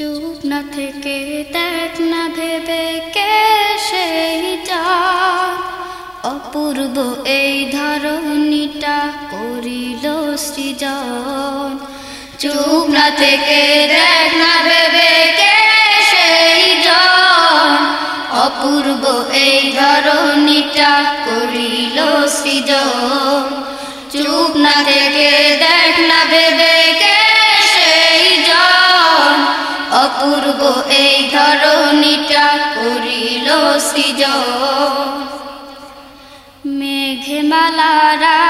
চুপ না থেকে দেখ না ভেবে কে সেই অপূর্ব এই ধরণীটা করিল সৃজন। চুপ না থেকে দেখ না ভেবে কে সেই অপূর্ব এই ধরণীটা করিল সৃজন। চুপ না থেকে দেখ না ভেবে কে অপূর্ব এই ধরণীটা করিল সৃজন। মেঘমালারা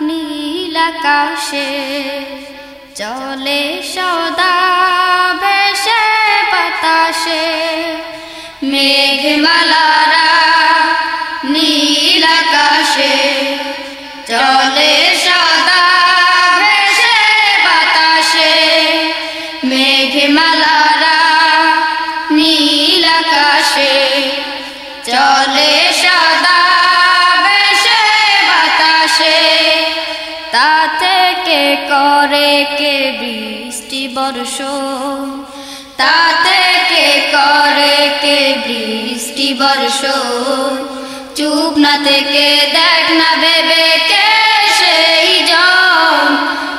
নীল আকাশে চলে, সদা ভেসে বাতাসে। মেঘমালারা নীল আকাশে চলে, সদা ভেসে বাতাসে। মেঘমালারা করে কে বৃষ্টি বর্ষণ? তা থেকে করে কে বৃষ্টি বর্ষণ? চুপ না থেকে দেখ না ভেবে কে সেই জন?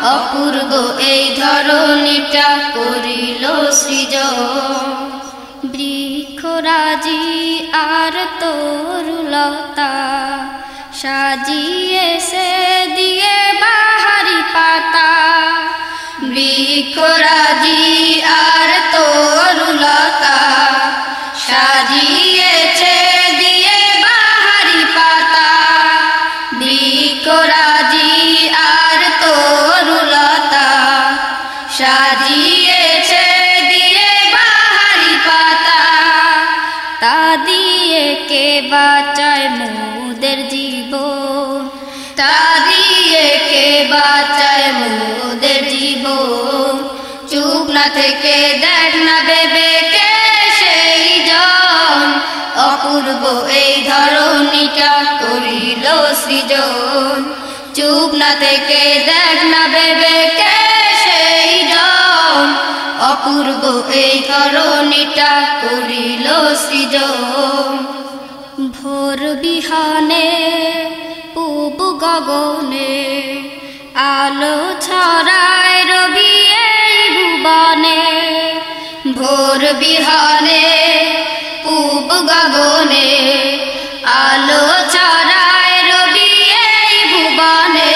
অপূর্ব এই ধরণীটা করিল সৃজন। বৃক্ষরাজি আর তরুলতা সাজিয়ে বৃক্ষরাজি আর তরুলতা সাজিয়েছে, দিয়ে বাহারি পাতা। বৃক্ষরাজি আর তরুলতা সাজিয়েছে, দিয়ে বাহারি পাতা। তা দিয়ে কে চুপ না থেকে দেখ না ভেবে কে সেই জন। অপূর্ব এই ধরণীটা করিল সৃজন। চুপ না থেকে দেখ না ভেবে কে সেই জন। অপূর্ব এই ধরণীটা করিল সৃজন। ভোর বিহানে, পূব গগনে, আলো ছড়ায় বিহানে, পূব গগনে, আলো ছড়ায় রবি এই ভুবনে।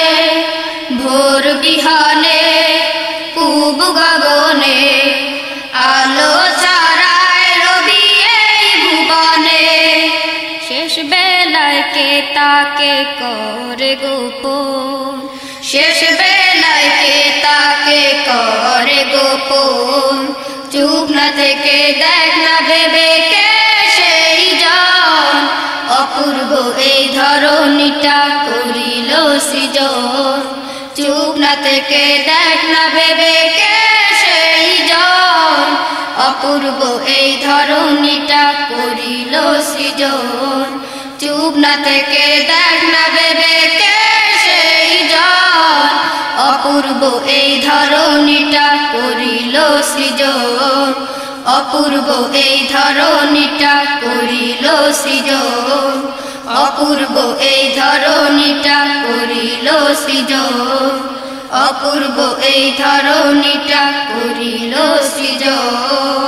ভোর বিহানে, পূব গগনে, আলো ছড়ায় রবি এই ভুবনে। শেষ বেলায় কে তাকে করে গোপন? শেষ বেলায় কে তাকে করে চুপ না থেকে দেখ না ভেবে কে সেই জন? অপূর্ব এই ধরণীটা করিল সৃজন। চুপ না থেকে দেখ না ভেবে কে সেই জন? অপূর্ব এই ধরণীটা করিল সৃজন। চুপ না থেকে দেখ না ভেবে কে অপূর্ব এই ধরণীটা করিল সৃজন। অপূর্ব এই ধরণীটা করিল সৃজন। অপূর্ব এই ধরণীটা করিল সৃজন। অপূর্ব এই ধরণীটা করিল সৃজন।